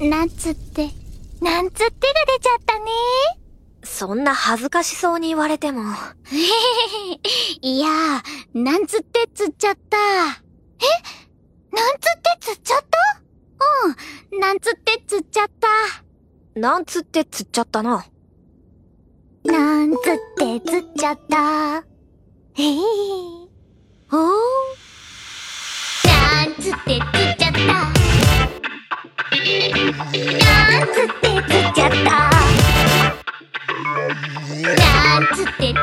なんつって、なんつってが出ちゃったね。そんな恥ずかしそうに言われても。いやなんつってつっちゃった。え？なんつってつっちゃった？うん、なんつってつっちゃった。なんつってつっちゃったな。なんつってつっちゃった。え？えー、お？ー。なんつってつっちゃった。なんつってつっちゃった。なんつって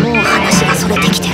もう話がそれてきて。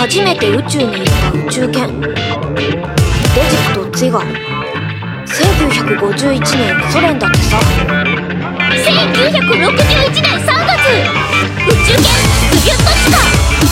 初めて宇宙に行った宇宙犬。デジクとツィガ1951年ソ連だってさ。1961年3月。宇宙犬スギュッとチカ